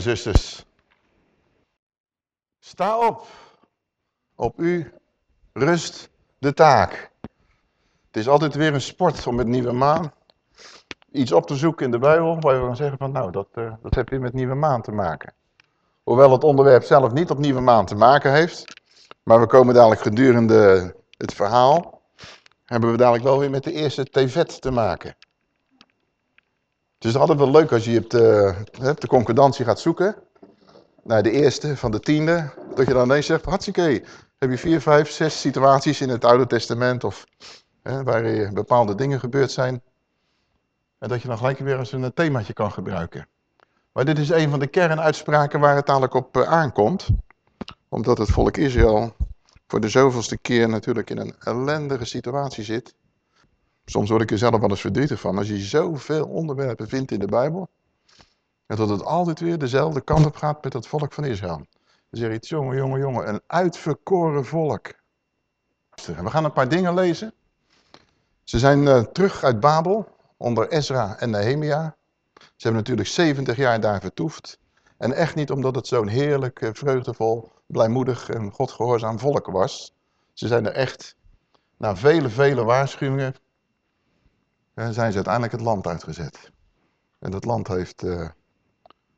zusters. Sta op. Op u rust de taak. Het is altijd weer een sport om met nieuwe maan iets op te zoeken in de Bijbel, waar we dan zeggen van nou, dat, uh, dat heb je met nieuwe maan te maken. Hoewel het onderwerp zelf niet op nieuwe maan te maken heeft, maar we komen dadelijk gedurende het verhaal, hebben we dadelijk wel weer met de eerste tevet te maken. Het is altijd wel leuk als je op de, de concordantie gaat zoeken, naar de eerste van de tiende, dat je dan ineens zegt, hartstikke, heb je vier, vijf, zes situaties in het Oude Testament of hè, waar bepaalde dingen gebeurd zijn. En dat je dan gelijk weer eens een themaatje kan gebruiken. Maar dit is een van de kernuitspraken waar het dadelijk op eh, aankomt. Omdat het volk Israël voor de zoveelste keer natuurlijk in een ellendige situatie zit. Soms word ik er zelf wel eens verdrietig van. Als je zoveel onderwerpen vindt in de Bijbel. En dat het altijd weer dezelfde kant op gaat met het volk van Israël. Dan zeg je iets, jongen, jongen, jongen, een uitverkoren volk. We gaan een paar dingen lezen. Ze zijn uh, terug uit Babel, onder Ezra en Nehemia. Ze hebben natuurlijk 70 jaar daar vertoefd. En echt niet omdat het zo'n heerlijk, eh, vreugdevol, blijmoedig en godgehoorzaam volk was. Ze zijn er echt, na vele, vele waarschuwingen, zijn ze uiteindelijk het land uitgezet. En dat land heeft uh,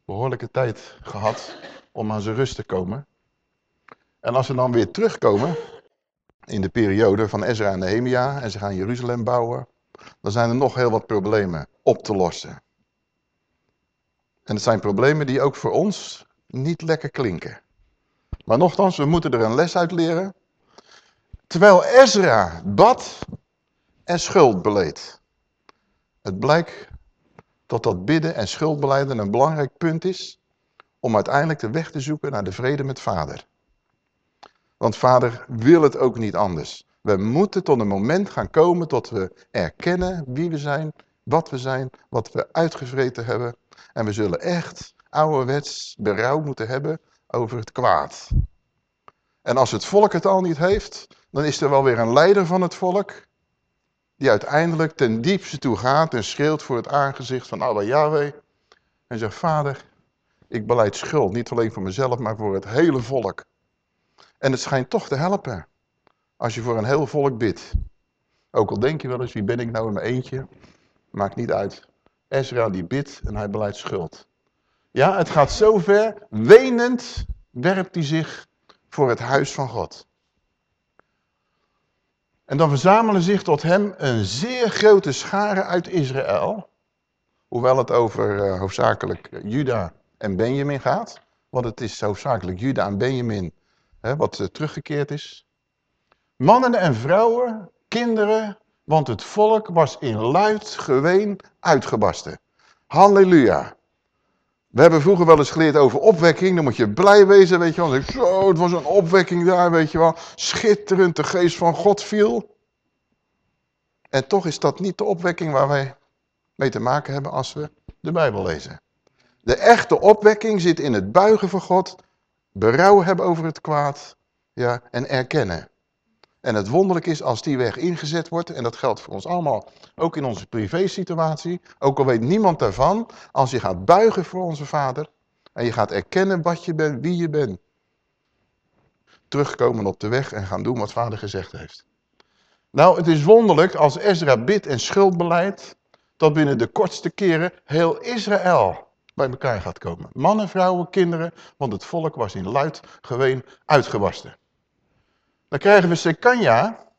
behoorlijke tijd gehad om aan zijn rust te komen. En als ze dan weer terugkomen, in de periode van Ezra en Nehemia, en ze gaan Jeruzalem bouwen, dan zijn er nog heel wat problemen op te lossen. En het zijn problemen die ook voor ons niet lekker klinken. Maar nogthans, we moeten er een les uit leren. Terwijl Ezra bad en schuld beleed. Het blijkt dat dat bidden en schuldbeleiden een belangrijk punt is om uiteindelijk de weg te zoeken naar de vrede met vader. Want vader wil het ook niet anders. We moeten tot een moment gaan komen tot we erkennen wie we zijn, wat we zijn, wat we uitgevreten hebben. En we zullen echt ouderwets berouw moeten hebben over het kwaad. En als het volk het al niet heeft, dan is er wel weer een leider van het volk die uiteindelijk ten diepste toe gaat en schreeuwt voor het aangezicht van Allah Yahweh en zegt, vader, ik beleid schuld, niet alleen voor mezelf, maar voor het hele volk. En het schijnt toch te helpen als je voor een heel volk bidt. Ook al denk je wel eens, wie ben ik nou in mijn eentje? Maakt niet uit. Ezra die bidt en hij beleidt schuld. Ja, het gaat zover, wenend werpt hij zich voor het huis van God. En dan verzamelen zich tot hem een zeer grote schare uit Israël. Hoewel het over uh, hoofdzakelijk Juda en Benjamin gaat. Want het is hoofdzakelijk Juda en Benjamin hè, wat uh, teruggekeerd is. Mannen en vrouwen, kinderen, want het volk was in luid geween uitgebarsten. Halleluja. We hebben vroeger wel eens geleerd over opwekking. Dan moet je blij wezen, weet je wel. Zo, het was een opwekking daar, weet je wel. Schitterend, de geest van God viel. En toch is dat niet de opwekking waar wij mee te maken hebben als we de Bijbel lezen. De echte opwekking zit in het buigen voor God, berouw hebben over het kwaad ja, en erkennen. En het wonderlijk is als die weg ingezet wordt, en dat geldt voor ons allemaal, ook in onze privésituatie, ook al weet niemand daarvan, als je gaat buigen voor onze vader en je gaat erkennen wat je bent, wie je bent, terugkomen op de weg en gaan doen wat vader gezegd heeft. Nou, het is wonderlijk als Ezra bidt en schuldbeleid, dat binnen de kortste keren heel Israël bij elkaar gaat komen. Mannen, vrouwen, kinderen, want het volk was in luid geween uitgewasten. Dan krijgen we Sekanja,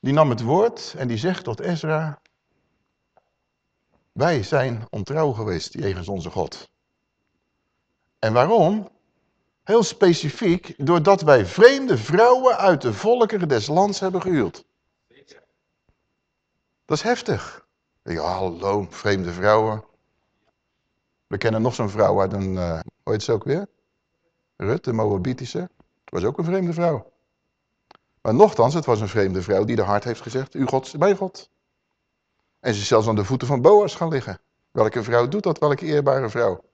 die nam het woord en die zegt tot Ezra, wij zijn ontrouw geweest jegens onze God. En waarom? Heel specifiek, doordat wij vreemde vrouwen uit de volkeren des lands hebben gehuwd. Dat is heftig. Ja, hallo, vreemde vrouwen. We kennen nog zo'n vrouw uit een, uh, hoe heet ze ook weer? Rut, de Moabitische. Het was ook een vreemde vrouw. Maar nochtans, het was een vreemde vrouw die de hart heeft gezegd, u God is bij God. En ze is zelfs aan de voeten van Boas gaan liggen. Welke vrouw doet dat? Welke eerbare vrouw?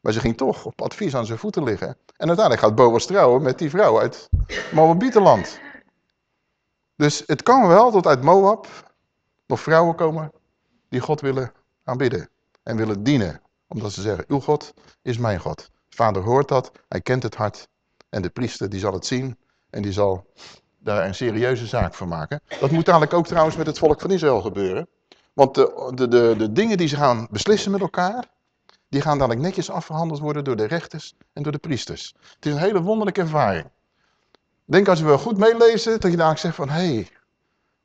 Maar ze ging toch op advies aan zijn voeten liggen. En uiteindelijk gaat Boas trouwen met die vrouw uit Moabietenland. Dus het kan wel tot uit Moab nog vrouwen komen die God willen aanbidden. En willen dienen. Omdat ze zeggen, uw God is mijn God. Vader hoort dat, hij kent het hart. En de priester die zal het zien en die zal daar een serieuze zaak van maken. Dat moet dadelijk ook trouwens met het volk van Israël gebeuren. Want de, de, de, dingen die ze gaan beslissen met elkaar, die gaan dadelijk netjes afgehandeld worden door de rechters en door de priesters. Het is een hele wonderlijke ervaring. Denk als we wel goed meelezen, dat je dadelijk zegt van, hé, hey,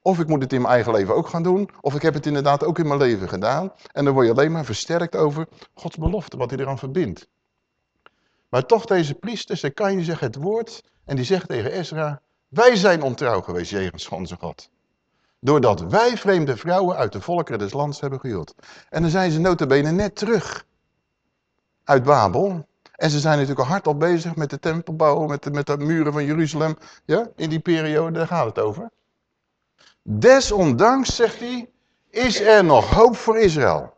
of ik moet het in mijn eigen leven ook gaan doen, of ik heb het inderdaad ook in mijn leven gedaan. En dan word je alleen maar versterkt over Gods belofte, wat hij eraan verbindt. Maar toch deze priesters, dan kan je zeggen het woord, en die zegt tegen Ezra, wij zijn ontrouw geweest jegens onze God. Doordat wij vreemde vrouwen uit de volkeren des lands hebben gehuwd. En dan zijn ze notabene net terug uit Babel. En ze zijn natuurlijk al hard bezig met de tempelbouw, met de, met de muren van Jeruzalem. Ja, in die periode, daar gaat het over. Desondanks, zegt hij, is er nog hoop voor Israël.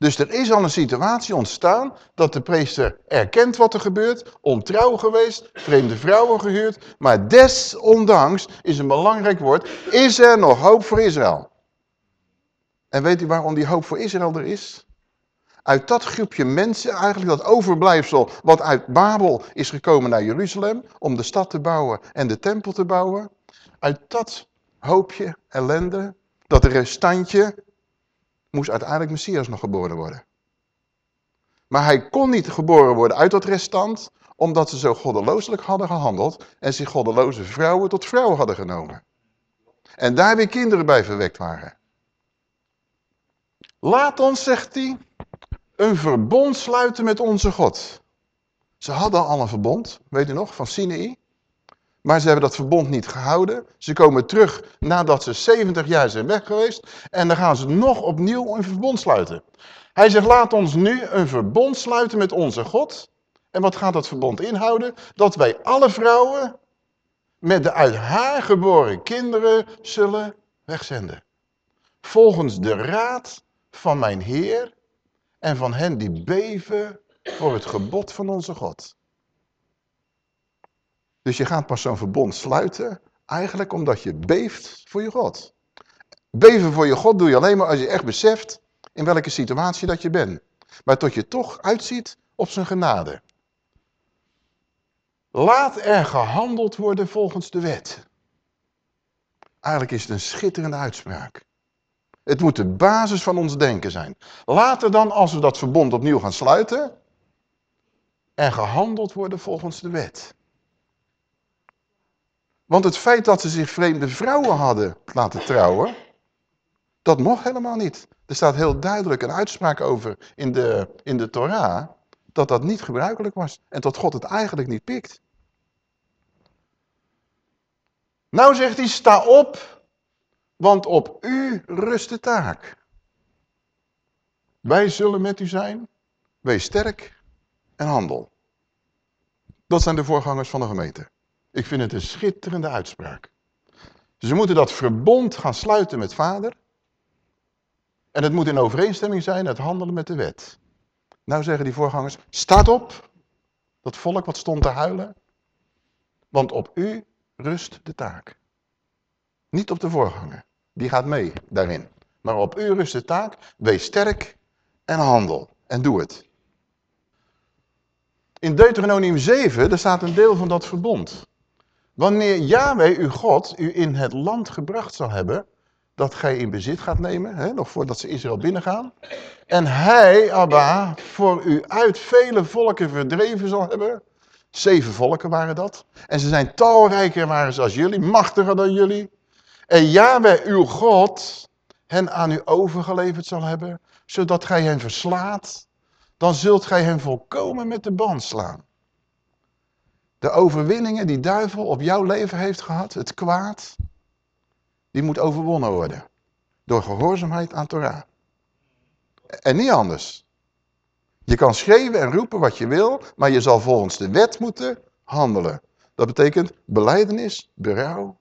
Dus er is al een situatie ontstaan dat de priester erkent wat er gebeurt, ontrouw geweest, vreemde vrouwen gehuurd, maar desondanks is een belangrijk woord, is er nog hoop voor Israël. En weet u waarom die hoop voor Israël er is? Uit dat groepje mensen, eigenlijk dat overblijfsel wat uit Babel is gekomen naar Jeruzalem, om de stad te bouwen en de tempel te bouwen, uit dat hoopje ellende, dat restantje, moest uiteindelijk Messias nog geboren worden. Maar hij kon niet geboren worden uit dat restant, omdat ze zo goddelooselijk hadden gehandeld en zich goddeloze vrouwen tot vrouwen hadden genomen. En daar weer kinderen bij verwekt waren. Laat ons, zegt hij, een verbond sluiten met onze God. Ze hadden al een verbond, weet u nog, van Sinai. Maar ze hebben dat verbond niet gehouden. Ze komen terug nadat ze 70 jaar zijn weg geweest. En dan gaan ze nog opnieuw een verbond sluiten. Hij zegt, laat ons nu een verbond sluiten met onze God. En wat gaat dat verbond inhouden? Dat wij alle vrouwen met de uit haar geboren kinderen zullen wegzenden. Volgens de raad van mijn Heer en van hen die beven voor het gebod van onze God. Dus je gaat pas zo'n verbond sluiten, eigenlijk omdat je beeft voor je God. Beven voor je God doe je alleen maar als je echt beseft in welke situatie dat je bent. Maar tot je toch uitziet op zijn genade. Laat er gehandeld worden volgens de wet. Eigenlijk is het een schitterende uitspraak. Het moet de basis van ons denken zijn. Later dan, als we dat verbond opnieuw gaan sluiten, er gehandeld worden volgens de wet. Want het feit dat ze zich vreemde vrouwen hadden laten trouwen, dat mocht helemaal niet. Er staat heel duidelijk een uitspraak over in de, in de Torah, dat dat niet gebruikelijk was. En dat God het eigenlijk niet pikt. Nou zegt hij, sta op, want op u rust de taak. Wij zullen met u zijn, wees sterk en handel. Dat zijn de voorgangers van de gemeente. Ik vind het een schitterende uitspraak. Ze moeten dat verbond gaan sluiten met vader. En het moet in overeenstemming zijn het handelen met de wet. Nou zeggen die voorgangers, staat op. Dat volk wat stond te huilen. Want op u rust de taak. Niet op de voorganger. Die gaat mee daarin. Maar op u rust de taak. Wees sterk en handel. En doe het. In Deuteronomium 7, daar staat een deel van dat verbond. Wanneer Yahweh, uw God, u in het land gebracht zal hebben, dat gij in bezit gaat nemen, hè, nog voordat ze Israël binnengaan. En hij, Abba, voor u uit vele volken verdreven zal hebben. Zeven volken waren dat. En ze zijn talrijker waren ze als jullie, machtiger dan jullie. En Yahweh, uw God, hen aan u overgeleverd zal hebben, zodat gij hen verslaat. Dan zult gij hen volkomen met de band slaan. De overwinningen die duivel op jouw leven heeft gehad, het kwaad, die moet overwonnen worden. Door gehoorzaamheid aan Torah. En niet anders. Je kan schreeuwen en roepen wat je wil, maar je zal volgens de wet moeten handelen. Dat betekent beleidenis, berouw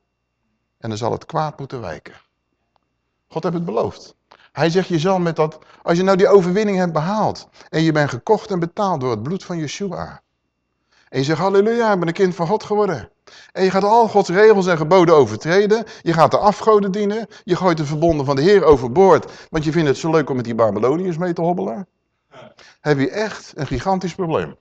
en dan zal het kwaad moeten wijken. God heeft het beloofd. Hij zegt, je zal met dat, als je nou die overwinning hebt behaald en je bent gekocht en betaald door het bloed van Yeshua, en je zegt, halleluja, ik ben een kind van God geworden. En je gaat al Gods regels en geboden overtreden. Je gaat de afgoden dienen. Je gooit de verbonden van de Heer overboord. Want je vindt het zo leuk om met die Babyloniërs mee te hobbelen. Heb je echt een gigantisch probleem.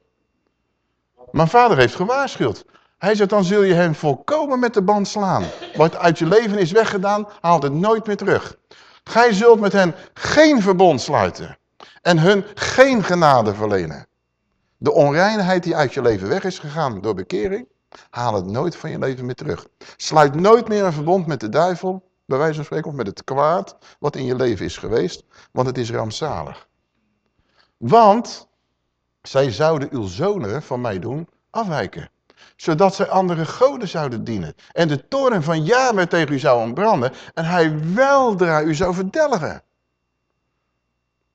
Mijn vader heeft gewaarschuwd. Hij zegt, dan zul je hem volkomen met de band slaan. Wat uit je leven is weggedaan, haalt het nooit meer terug. Gij zult met hen geen verbond sluiten. En hun geen genade verlenen. De onreinheid die uit je leven weg is gegaan door bekering, haal het nooit van je leven meer terug. Sluit nooit meer een verbond met de duivel, bij wijze van spreken, of met het kwaad wat in je leven is geweest, want het is rampzalig. Want zij zouden uw zonen van mij doen afwijken zodat zij andere goden zouden dienen. En de toren van Yahweh tegen u zou ontbranden en hij weldra u zou verdelgen.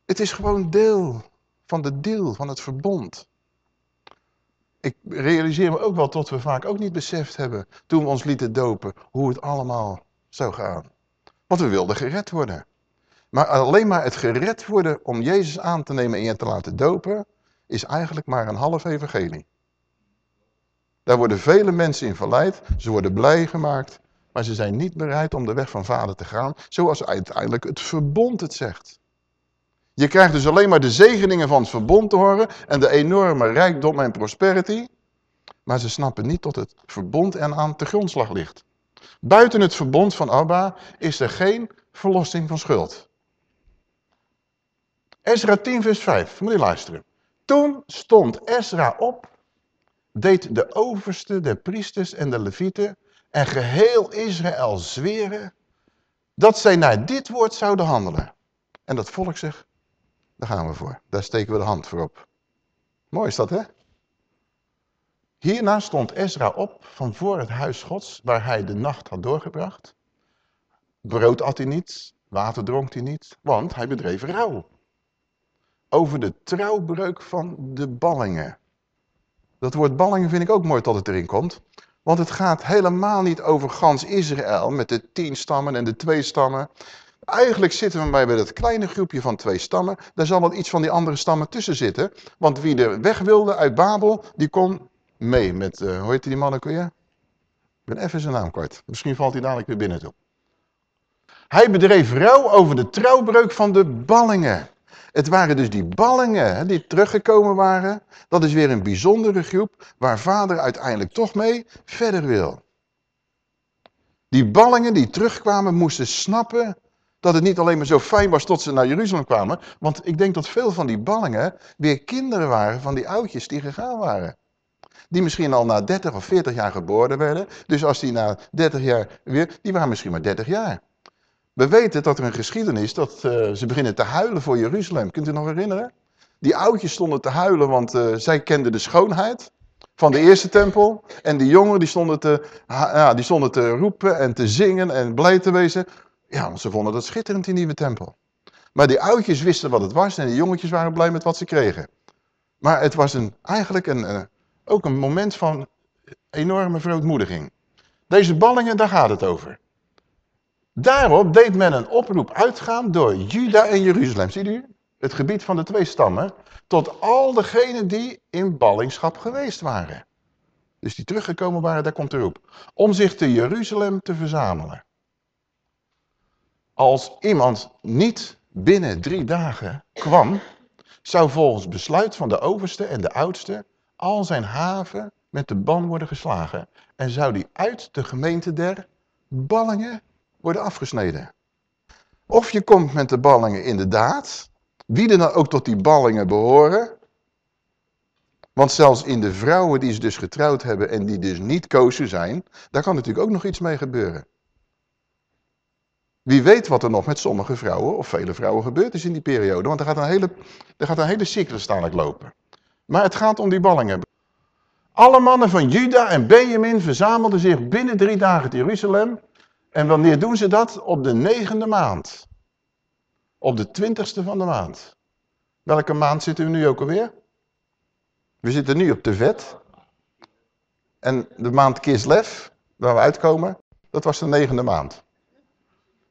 Het is gewoon deel van de deel van het verbond. Ik realiseer me ook wel tot we vaak ook niet beseft hebben, toen we ons lieten dopen, hoe het allemaal zou gaan. Want we wilden gered worden. Maar alleen maar het gered worden om Jezus aan te nemen en je te laten dopen, is eigenlijk maar een half evangelie. Daar worden vele mensen in verleid. Ze worden blij gemaakt. Maar ze zijn niet bereid om de weg van vader te gaan. Zoals uiteindelijk het verbond het zegt. Je krijgt dus alleen maar de zegeningen van het verbond te horen. En de enorme rijkdom en prosperity. Maar ze snappen niet tot het verbond en aan de grondslag ligt. Buiten het verbond van Abba is er geen verlossing van schuld. Ezra 10 vers 5, moet je luisteren. Toen stond Ezra op deed de overste, de priesters en de levieten en geheel Israël zweren dat zij naar dit woord zouden handelen. En dat volk zegt, daar gaan we voor. Daar steken we de hand voor op. Mooi is dat, hè? Hierna stond Ezra op van voor het huis gods, waar hij de nacht had doorgebracht. Brood at hij niet, water dronk hij niet, want hij bedreef rouw. Over de trouwbreuk van de ballingen. Dat woord ballingen vind ik ook mooi dat het erin komt. Want het gaat helemaal niet over gans Israël met de tien stammen en de twee stammen. Eigenlijk zitten we bij dat kleine groepje van twee stammen. Daar zal wel iets van die andere stammen tussen zitten. Want wie er weg wilde uit Babel, die kon mee met, uh, hoe heet die man ook weer? Ik ben even zijn naam kort. Misschien valt hij dadelijk weer binnen toe. Hij bedreef rouw over de trouwbreuk van de ballingen. Het waren dus die ballingen die teruggekomen waren. Dat is weer een bijzondere groep waar vader uiteindelijk toch mee verder wil. Die ballingen die terugkwamen moesten snappen dat het niet alleen maar zo fijn was tot ze naar Jeruzalem kwamen. Want ik denk dat veel van die ballingen weer kinderen waren van die oudjes die gegaan waren. Die misschien al na 30 of 40 jaar geboren werden. Dus als die na 30 jaar weer, die waren misschien maar 30 jaar. We weten dat er een geschiedenis is dat uh, ze beginnen te huilen voor Jeruzalem. Kunt u nog herinneren? Die oudjes stonden te huilen, want uh, zij kenden de schoonheid van de eerste tempel. En die jongeren die stonden, te, ja, die stonden te roepen en te zingen en blij te wezen. Ja, want ze vonden dat schitterend, die nieuwe tempel. Maar die oudjes wisten wat het was en de jongetjes waren blij met wat ze kregen. Maar het was een, eigenlijk een, uh, ook een moment van enorme verootmoediging. Deze ballingen, daar gaat het over. Daarop deed men een oproep uitgaan door Juda en Jeruzalem. Ziet u? Het gebied van de twee stammen. Tot al degenen die in ballingschap geweest waren. Dus die teruggekomen waren, daar komt de roep. Om zich te Jeruzalem te verzamelen. Als iemand niet binnen drie dagen kwam, zou volgens besluit van de overste en de oudste al zijn haven met de ban worden geslagen. En zou die uit de gemeente der ballingen worden afgesneden. Of je komt met de ballingen inderdaad, wie er dan ook tot die ballingen behoren. Want zelfs in de vrouwen die ze dus getrouwd hebben en die dus niet kozen zijn, daar kan natuurlijk ook nog iets mee gebeuren. Wie weet wat er nog met sommige vrouwen of vele vrouwen gebeurd is in die periode. Want er gaat een hele, er gaat een hele cyclus dadelijk lopen. Maar het gaat om die ballingen. Alle mannen van Juda en Benjamin verzamelden zich binnen drie dagen te Jeruzalem en wanneer doen ze dat? Op de negende maand. Op de twintigste van de maand. Welke maand zitten we nu ook alweer? We zitten nu op de vet. En de maand Kislev, waar we uitkomen, dat was de negende maand.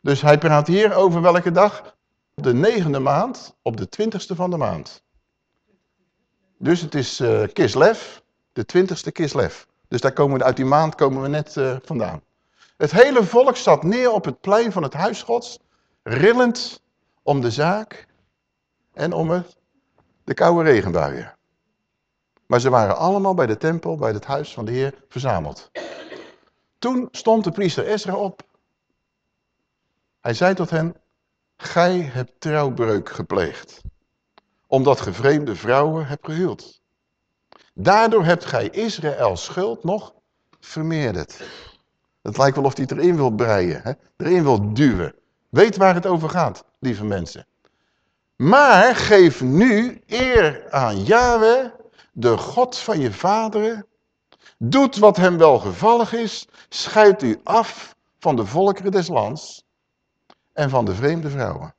Dus hij praat hier over welke dag? Op de negende maand, op de twintigste van de maand. Dus het is uh, Kislev, de twintigste Kislev. Dus daar komen we, uit die maand komen we net uh, vandaan. Het hele volk zat neer op het plein van het huis gods, rillend om de zaak en om het, de koude regenbuien. Maar ze waren allemaal bij de tempel, bij het huis van de Heer verzameld. Toen stond de priester Ezra op. Hij zei tot hen, gij hebt trouwbreuk gepleegd, omdat ge vreemde vrouwen hebt gehuwd. Daardoor hebt gij Israëls schuld nog vermeerderd. Het lijkt wel of hij het erin wil breien, hè? erin wil duwen. Weet waar het over gaat, lieve mensen. Maar geef nu eer aan Yahweh, de God van je vaderen. Doet wat hem welgevallig is. Scheidt u af van de volkeren des lands en van de vreemde vrouwen.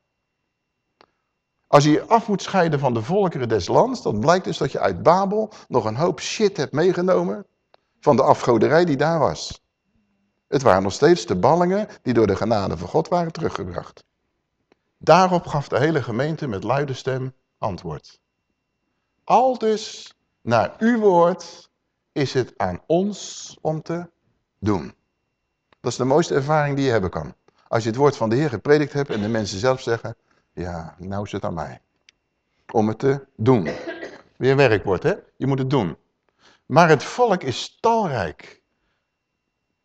Als je je af moet scheiden van de volkeren des lands, dan blijkt dus dat je uit Babel nog een hoop shit hebt meegenomen van de afgoderij die daar was. Het waren nog steeds de ballingen die door de genade van God waren teruggebracht. Daarop gaf de hele gemeente met luide stem antwoord. Al dus, naar uw woord, is het aan ons om te doen. Dat is de mooiste ervaring die je hebben kan. Als je het woord van de Heer gepredikt hebt en de mensen zelf zeggen, ja, nou is het aan mij. Om het te doen. Weer werkwoord, hè? Je moet het doen. Maar het volk is talrijk.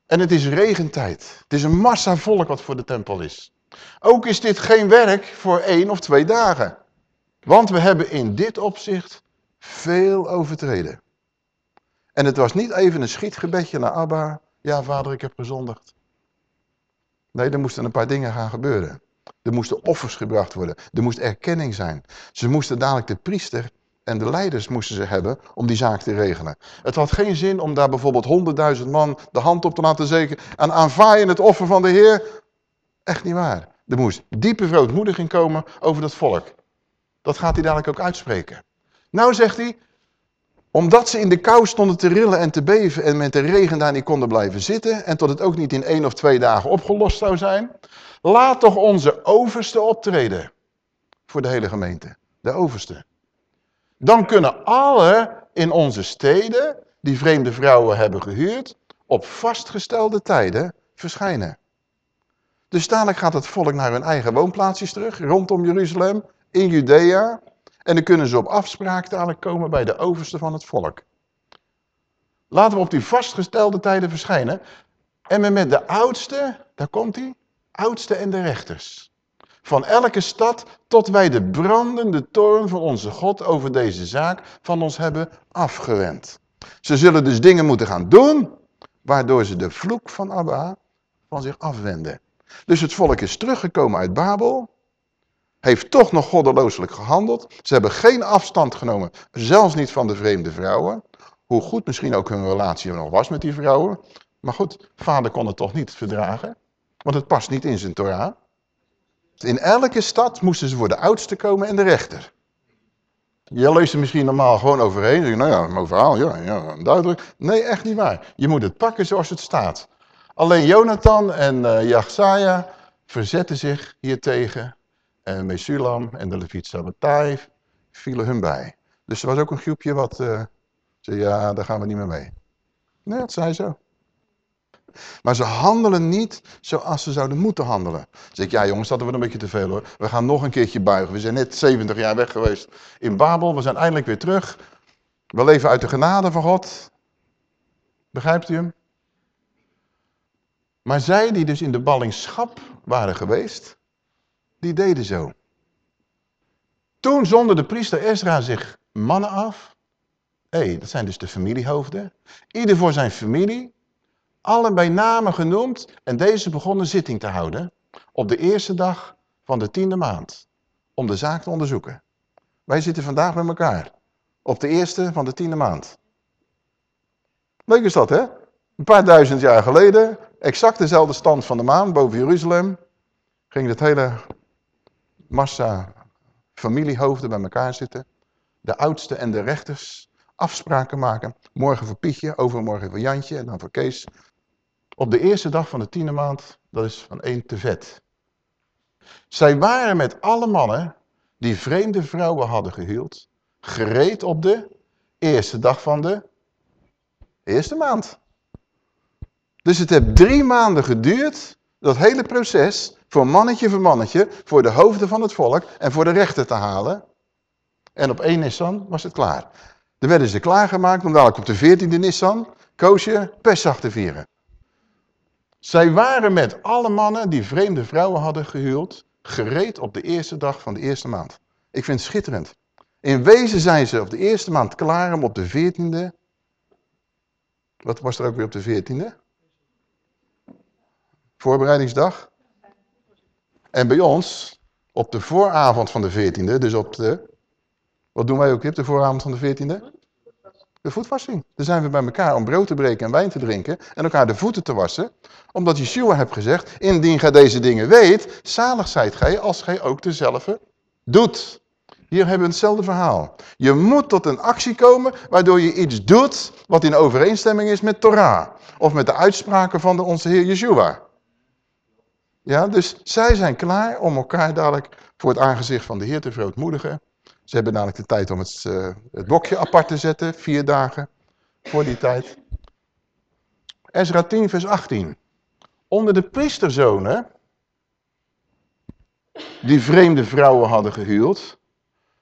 En het is regentijd. Het is een massa volk wat voor de tempel is. Ook is dit geen werk voor één of twee dagen. Want we hebben in dit opzicht veel overtreden. En het was niet even een schietgebedje naar Abba. Ja, vader, ik heb gezondigd. Nee, er moesten een paar dingen gaan gebeuren. Er moesten offers gebracht worden. Er moest erkenning zijn. Ze moesten dadelijk de priester en de leiders moesten ze hebben om die zaak te regelen. Het had geen zin om daar bijvoorbeeld honderdduizend man de hand op te laten zeken en aanvaaien het offer van de Heer. Echt niet waar. Er moest diepe verootmoediging komen over dat volk. Dat gaat hij dadelijk ook uitspreken. Nou zegt hij, omdat ze in de kou stonden te rillen en te beven en met de regen daar niet konden blijven zitten en tot het ook niet in één of twee dagen opgelost zou zijn, laat toch onze overste optreden voor de hele gemeente. De overste. Dan kunnen alle in onze steden die vreemde vrouwen hebben gehuurd op vastgestelde tijden verschijnen. Dus dadelijk gaat het volk naar hun eigen woonplaatsjes terug, rondom Jeruzalem, in Judea. En dan kunnen ze op afspraak dadelijk komen bij de overste van het volk. Laten we op die vastgestelde tijden verschijnen. En met de oudste, daar komt hij, oudste en de rechters. Van elke stad tot wij de brandende toorn van onze God over deze zaak van ons hebben afgewend. Ze zullen dus dingen moeten gaan doen, waardoor ze de vloek van Abba van zich afwenden. Dus het volk is teruggekomen uit Babel, heeft toch nog goddelooselijk gehandeld. Ze hebben geen afstand genomen, zelfs niet van de vreemde vrouwen. Hoe goed misschien ook hun relatie nog was met die vrouwen. Maar goed, vader kon het toch niet verdragen, want het past niet in zijn Torah. In elke stad moesten ze voor de oudste komen en de rechter. Je leest er misschien normaal gewoon overheen. Zeg, nou ja, mijn verhaal, ja, ja, duidelijk. Nee, echt niet waar. Je moet het pakken zoals het staat. Alleen Jonathan en uh, verzetten zich hiertegen. En Mesulam en de Leviet Sabbatai vielen hun bij. Dus er was ook een groepje wat uh, zei, ja, daar gaan we niet meer mee. Nee, dat zei zo. Maar ze handelen niet zoals ze zouden moeten handelen. Zeg ik, ja jongens, dat wordt een beetje te veel hoor. We gaan nog een keertje buigen. We zijn net 70 jaar weg geweest in Babel. We zijn eindelijk weer terug. We leven uit de genade van God. Begrijpt u hem? Maar zij die dus in de ballingschap waren geweest, die deden zo. Toen zonder de priester Ezra zich mannen af. Hé, hey, dat zijn dus de familiehoofden. Ieder voor zijn familie allen bij name genoemd en deze begonnen zitting te houden op de eerste dag van de tiende maand, om de zaak te onderzoeken. Wij zitten vandaag met elkaar, op de eerste van de tiende maand. Leuk is dat, hè? Een paar duizend jaar geleden, exact dezelfde stand van de maan boven Jeruzalem, ging het hele massa familiehoofden bij elkaar zitten. De oudste en de rechters afspraken maken. Morgen voor Pietje, overmorgen voor Jantje en dan voor Kees. Op de eerste dag van de tiende maand, dat is van één te vet. Zij waren met alle mannen die vreemde vrouwen hadden gehuwd, gereed op de eerste dag van de eerste maand. Dus het heeft drie maanden geduurd, dat hele proces, voor mannetje voor mannetje, voor de hoofden van het volk en voor de rechter te halen. En op één Nissan was het klaar. Dan werden ze klaargemaakt om dadelijk op de 14e Nissan, Koosje, Pesach te vieren. Zij waren met alle mannen die vreemde vrouwen hadden gehuwd, gereed op de eerste dag van de eerste maand. Ik vind het schitterend. In wezen zijn ze op de eerste maand klaar om op de 14e. Wat was er ook weer op de 14e? Voorbereidingsdag. En bij ons, op de vooravond van de 14e, dus op de... Wat doen wij ook op de vooravond van de 14e? De voetwassing. Dan zijn we bij elkaar om brood te breken en wijn te drinken en elkaar de voeten te wassen. Omdat Yeshua heeft gezegd, indien gij deze dingen weet, zalig zijt gij als gij ook dezelfde doet. Hier hebben we hetzelfde verhaal. Je moet tot een actie komen waardoor je iets doet wat in overeenstemming is met Torah. Of met de uitspraken van de onze Heer Yeshua. Ja, dus zij zijn klaar om elkaar dadelijk voor het aangezicht van de Heer te verootmoedigen. Ze hebben dadelijk de tijd om het, uh, het bokje apart te zetten, vier dagen voor die tijd. Ezra 10 vers 18. Onder de priesterzonen, die vreemde vrouwen hadden gehuwd,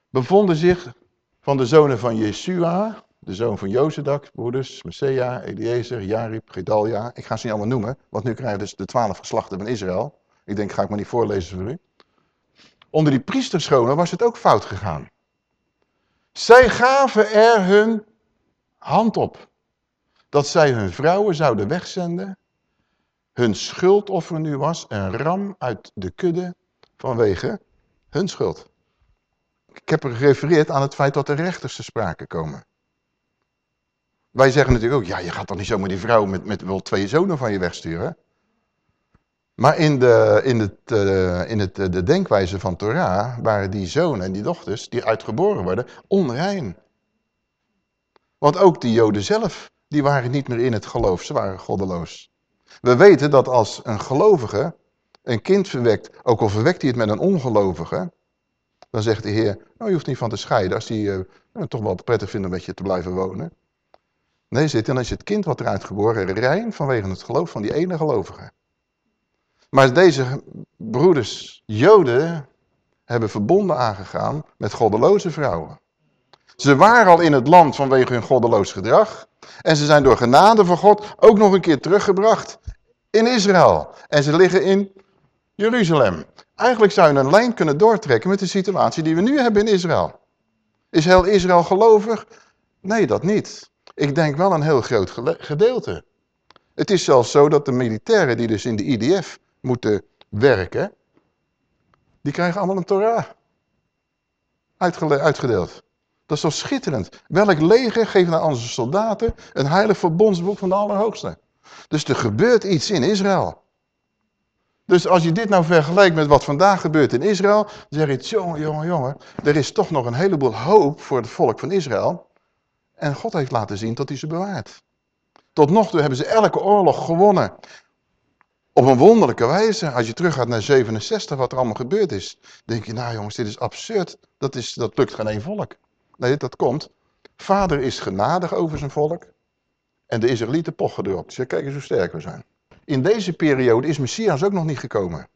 bevonden zich van de zonen van Yeshua, de zoon van Jozedak, broeders, Messiah, Eliezer, Jarib, Gedalia. Ik ga ze niet allemaal noemen, want nu krijgen dus de twaalf geslachten van Israël. Ik denk, ga ik maar niet voorlezen voor u. Onder die priesterschonen was het ook fout gegaan. Zij gaven er hun hand op. Dat zij hun vrouwen zouden wegzenden. Hun schuldoffer nu was een ram uit de kudde vanwege hun schuld. Ik heb er gerefereerd aan het feit dat de rechters te sprake komen. Wij zeggen natuurlijk ook, ja, je gaat toch niet zomaar die vrouw met, met wel twee zonen van je wegsturen? Maar in, de, in, het, uh, in het, uh, de denkwijze van Torah waren die zonen en die dochters die uitgeboren worden onrein. Want ook die joden zelf, die waren niet meer in het geloof, ze waren goddeloos. We weten dat als een gelovige een kind verwekt, ook al verwekt hij het met een ongelovige, dan zegt de Heer, nou je hoeft niet van te scheiden als hij uh, toch wel prettig vindt om met je te blijven wonen. Nee, zit, dan is het kind wat eruit geboren rein vanwege het geloof van die ene gelovige. Maar deze broeders, joden, hebben verbonden aangegaan met goddeloze vrouwen. Ze waren al in het land vanwege hun goddeloos gedrag. En ze zijn door genade van God ook nog een keer teruggebracht in Israël. En ze liggen in Jeruzalem. Eigenlijk zou je een lijn kunnen doortrekken met de situatie die we nu hebben in Israël. Is heel Israël gelovig? Nee, dat niet. Ik denk wel een heel groot gedeelte. Het is zelfs zo dat de militairen die dus in de IDF moeten werken, die krijgen allemaal een Torah uitgedeeld. Dat is zo schitterend. Welk leger geeft naar onze soldaten een heilig verbondsboek van de Allerhoogste? Dus er gebeurt iets in Israël. Dus als je dit nou vergelijkt met wat vandaag gebeurt in Israël, dan zeg je, jongen, jongen, jongen, er is toch nog een heleboel hoop voor het volk van Israël. En God heeft laten zien dat hij ze bewaart. Tot nog toe hebben ze elke oorlog gewonnen. Op een wonderlijke wijze, als je teruggaat naar 67, wat er allemaal gebeurd is, denk je, nou jongens, dit is absurd. Dat, is, dat lukt geen één volk. Nee, dat komt. Vader is genadig over zijn volk. En de Israëlieten pochen erop. Kijk eens hoe sterk we zijn. In deze periode is Messias ook nog niet gekomen.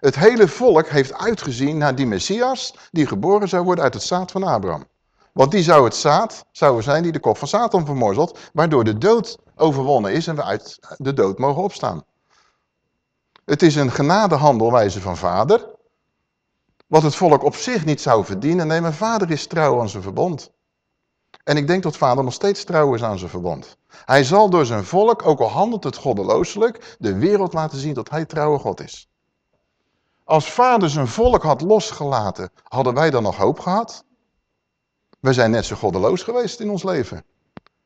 Het hele volk heeft uitgezien naar die Messias die geboren zou worden uit het zaad van Abraham. Want die zou het zaad zou zijn die de kop van Satan vermorzelt, waardoor de dood overwonnen is en we uit de dood mogen opstaan. Het is een genadehandelwijze van vader. Wat het volk op zich niet zou verdienen. Nee, mijn vader is trouw aan zijn verbond. En ik denk dat vader nog steeds trouw is aan zijn verbond. Hij zal door zijn volk, ook al handelt het goddelooselijk, de wereld laten zien dat hij trouwe God is. Als vader zijn volk had losgelaten, hadden wij dan nog hoop gehad? We zijn net zo goddeloos geweest in ons leven.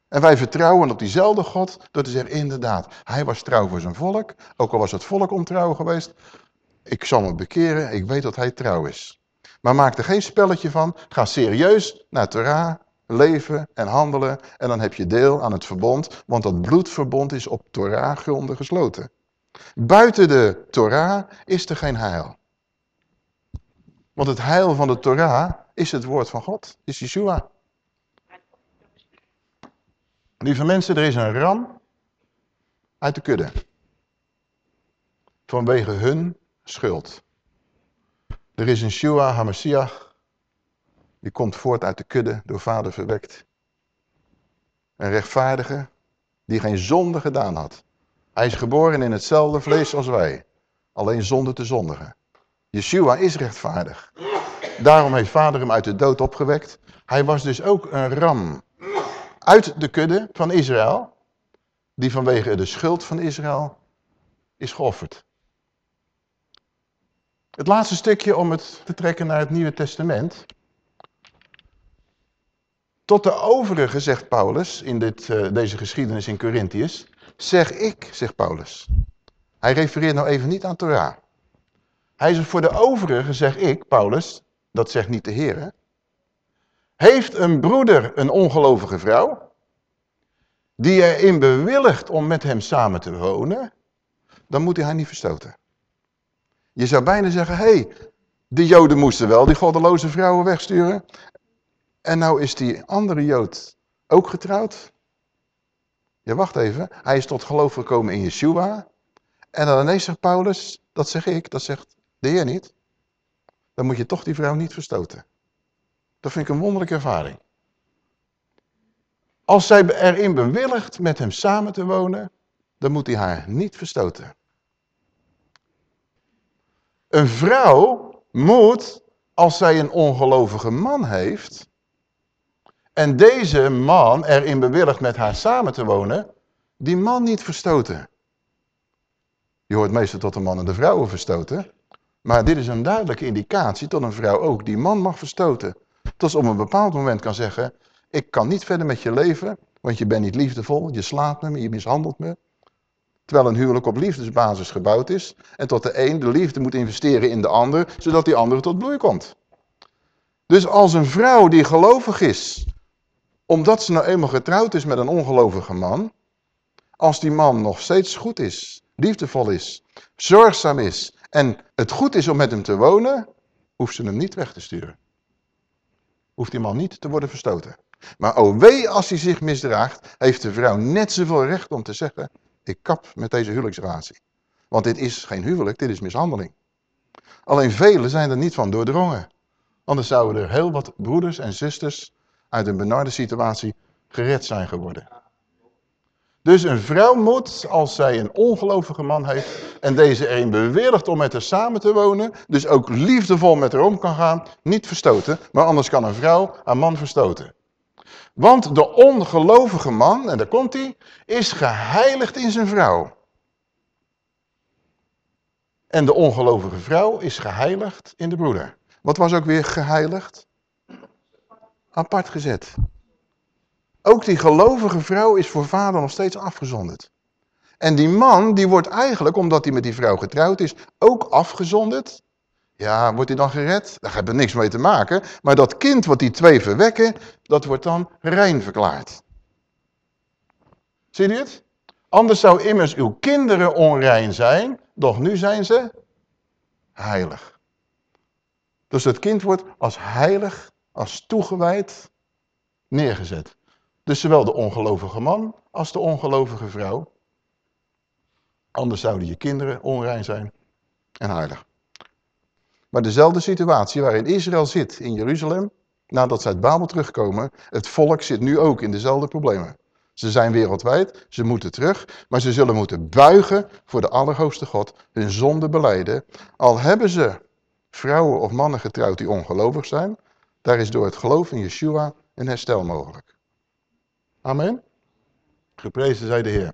En wij vertrouwen op diezelfde God door te zeggen, inderdaad, hij was trouw voor zijn volk. Ook al was het volk ontrouw geweest. Ik zal me bekeren, ik weet dat hij trouw is. Maar maak er geen spelletje van. Ga serieus naar Torah, leven en handelen. En dan heb je deel aan het verbond. Want dat bloedverbond is op Torah gronden gesloten. Buiten de Torah is er geen heil. Want het heil van de Torah is het woord van God, is Yeshua. Lieve mensen, er is een ram uit de kudde. Vanwege hun schuld. Er is een Shua HaMashiach. Die komt voort uit de kudde, door vader verwekt. Een rechtvaardige die geen zonde gedaan had. Hij is geboren in hetzelfde vlees als wij. Alleen zonder te zondigen. Yeshua is rechtvaardig. Daarom heeft vader hem uit de dood opgewekt. Hij was dus ook een ram. Uit de kudde van Israël. Die vanwege de schuld van Israël is geofferd. Het laatste stukje om het te trekken naar het Nieuwe Testament. Tot de overige, zegt Paulus in dit, uh, deze geschiedenis in Corinthiërs, zeg ik, zegt Paulus. Hij refereert nou even niet aan Torah. Hij zegt voor de overige, zeg ik, Paulus, dat zegt niet de Heer. Heeft een broeder een ongelovige vrouw, die erin bewilligt om met hem samen te wonen, dan moet hij haar niet verstoten. Je zou bijna zeggen, hé, hey, de joden moesten wel die goddeloze vrouwen wegsturen. En nou is die andere jood ook getrouwd. Ja, wacht even. Hij is tot geloof gekomen in Yeshua. En dan ineens zegt Paulus, dat zeg ik, dat zegt de Heer niet. Dan moet je toch die vrouw niet verstoten. Dat vind ik een wonderlijke ervaring. Als zij erin bewilligt met hem samen te wonen, dan moet hij haar niet verstoten. Een vrouw moet, als zij een ongelovige man heeft, en deze man erin bewilligt met haar samen te wonen, die man niet verstoten. Je hoort meestal tot de mannen de vrouwen verstoten. Maar dit is een duidelijke indicatie tot een vrouw ook die man mag verstoten. Tot ze op een bepaald moment kan zeggen, ik kan niet verder met je leven, want je bent niet liefdevol, je slaat me, je mishandelt me. Terwijl een huwelijk op liefdesbasis gebouwd is. En tot de een de liefde moet investeren in de ander, zodat die andere tot bloei komt. Dus als een vrouw die gelovig is, omdat ze nou eenmaal getrouwd is met een ongelovige man, als die man nog steeds goed is, liefdevol is, zorgzaam is en het goed is om met hem te wonen, hoeft ze hem niet weg te sturen. Hoeft die man niet te worden verstoten. Maar oh wee als hij zich misdraagt, heeft de vrouw net zoveel recht om te zeggen, ik kap met deze huwelijksrelatie. Want dit is geen huwelijk, dit is mishandeling. Alleen velen zijn er niet van doordrongen. Anders zouden er heel wat broeders en zusters uit een benarde situatie gered zijn geworden. Dus een vrouw moet, als zij een ongelovige man heeft en deze erin bewilligt om met haar samen te wonen, dus ook liefdevol met haar om kan gaan, niet verstoten, maar anders kan een vrouw haar man verstoten. Want de ongelovige man, en daar komt hij, is geheiligd in zijn vrouw. En de ongelovige vrouw is geheiligd in de broeder. Wat was ook weer geheiligd? Apart gezet. Ook die gelovige vrouw is voor vader nog steeds afgezonderd. En die man, die wordt eigenlijk, omdat hij met die vrouw getrouwd is, ook afgezonderd. Ja, wordt hij dan gered? Daar hebben we niks mee te maken. Maar dat kind wat die twee verwekken, dat wordt dan rein verklaard. Zie je het? Anders zou immers uw kinderen onrein zijn, doch nu zijn ze heilig. Dus het kind wordt als heilig, als toegewijd neergezet. Dus zowel de ongelovige man als de ongelovige vrouw. Anders zouden je kinderen onrein zijn en heilig. Maar dezelfde situatie waarin Israël zit in Jeruzalem, nadat ze uit Babel terugkomen, het volk zit nu ook in dezelfde problemen. Ze zijn wereldwijd, ze moeten terug, maar ze zullen moeten buigen voor de Allerhoogste God, hun zonde beleiden. Al hebben ze vrouwen of mannen getrouwd die ongelovig zijn, daar is door het geloof in Yeshua een herstel mogelijk. Amen. Geprezen zij de Heer.